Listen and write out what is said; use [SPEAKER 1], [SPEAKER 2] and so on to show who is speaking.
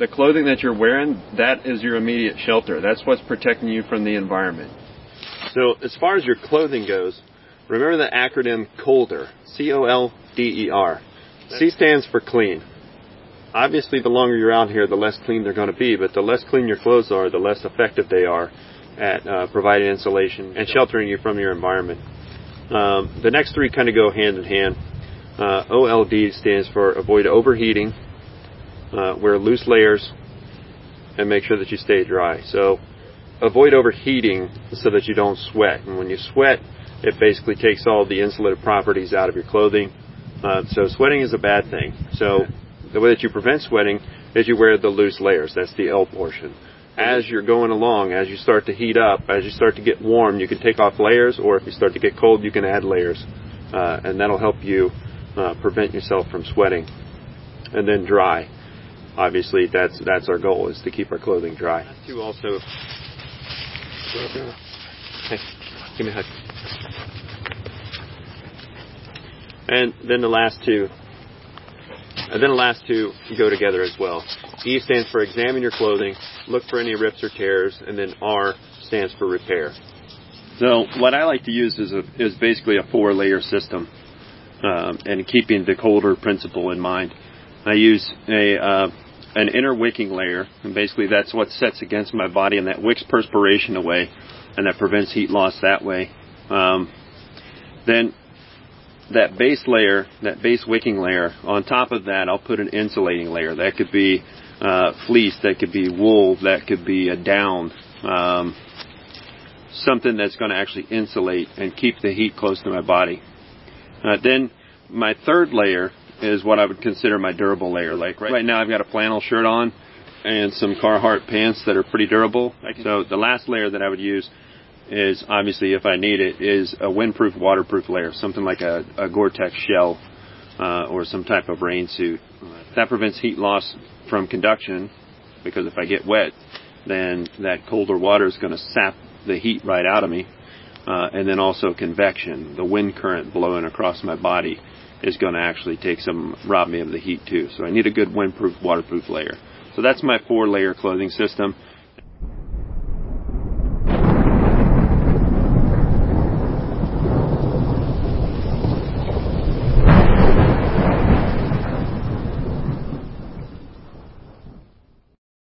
[SPEAKER 1] the clothing that you're wearing, that is your immediate shelter. That's what's protecting you from the environment.
[SPEAKER 2] So as far as your clothing goes, remember the acronym COLDER. C-O-L-D-E-R. C stands for clean. Obviously, the longer you're out here, the less clean they're going to be, but the less clean your clothes are, the less effective they are at uh, providing insulation and sheltering you from your environment. Um, the next three kind of go hand in hand. Uh, OLD stands for avoid overheating, uh, wear loose layers, and make sure that you stay dry. So avoid overheating so that you don't sweat. And when you sweat, it basically takes all the insulative properties out of your clothing. Uh, so sweating is a bad thing. So the way that you prevent sweating is you wear the loose layers. That's the L portion. As you're going along, as you start to heat up, as you start to get warm, you can take off layers, or if you start to get cold, you can add layers, uh, and that'll help you uh, prevent yourself from sweating. And then dry. Obviously, that's that's our goal is to keep our clothing dry. To also, hey, give me a hug. And then the last two and then the last two go together as well. E stands for examine your clothing, look for any rips or tears, and then R stands for repair.
[SPEAKER 1] So what I like to use is a, is basically a four layer system, um, and keeping the colder principle in mind. I use a uh, an inner wicking layer, and basically that's what sets against my body, and that wicks perspiration away, and that prevents heat loss that way. Um, then that base layer, that base wicking layer, on top of that, I'll put an insulating layer. That could be uh, fleece, that could be wool, that could be a down, um, something that's going to actually insulate and keep the heat close to my body. Uh, then my third layer is what I would consider my durable layer. Like right, right now, I've got a flannel shirt on and some Carhartt pants that are pretty durable. So the last layer that I would use is obviously, if I need it, is a windproof, waterproof layer, something like a, a Gore-Tex shell uh, or some type of rain suit. That prevents heat loss from conduction because if I get wet, then that colder water is going to sap the heat right out of me. Uh, and then also convection, the wind current blowing across my body is going to actually take some, rob me of the heat too. So I need a good windproof, waterproof layer. So that's my four layer clothing system.